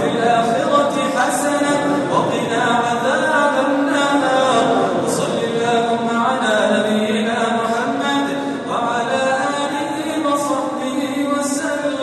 في الآخرة